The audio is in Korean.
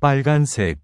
빨간색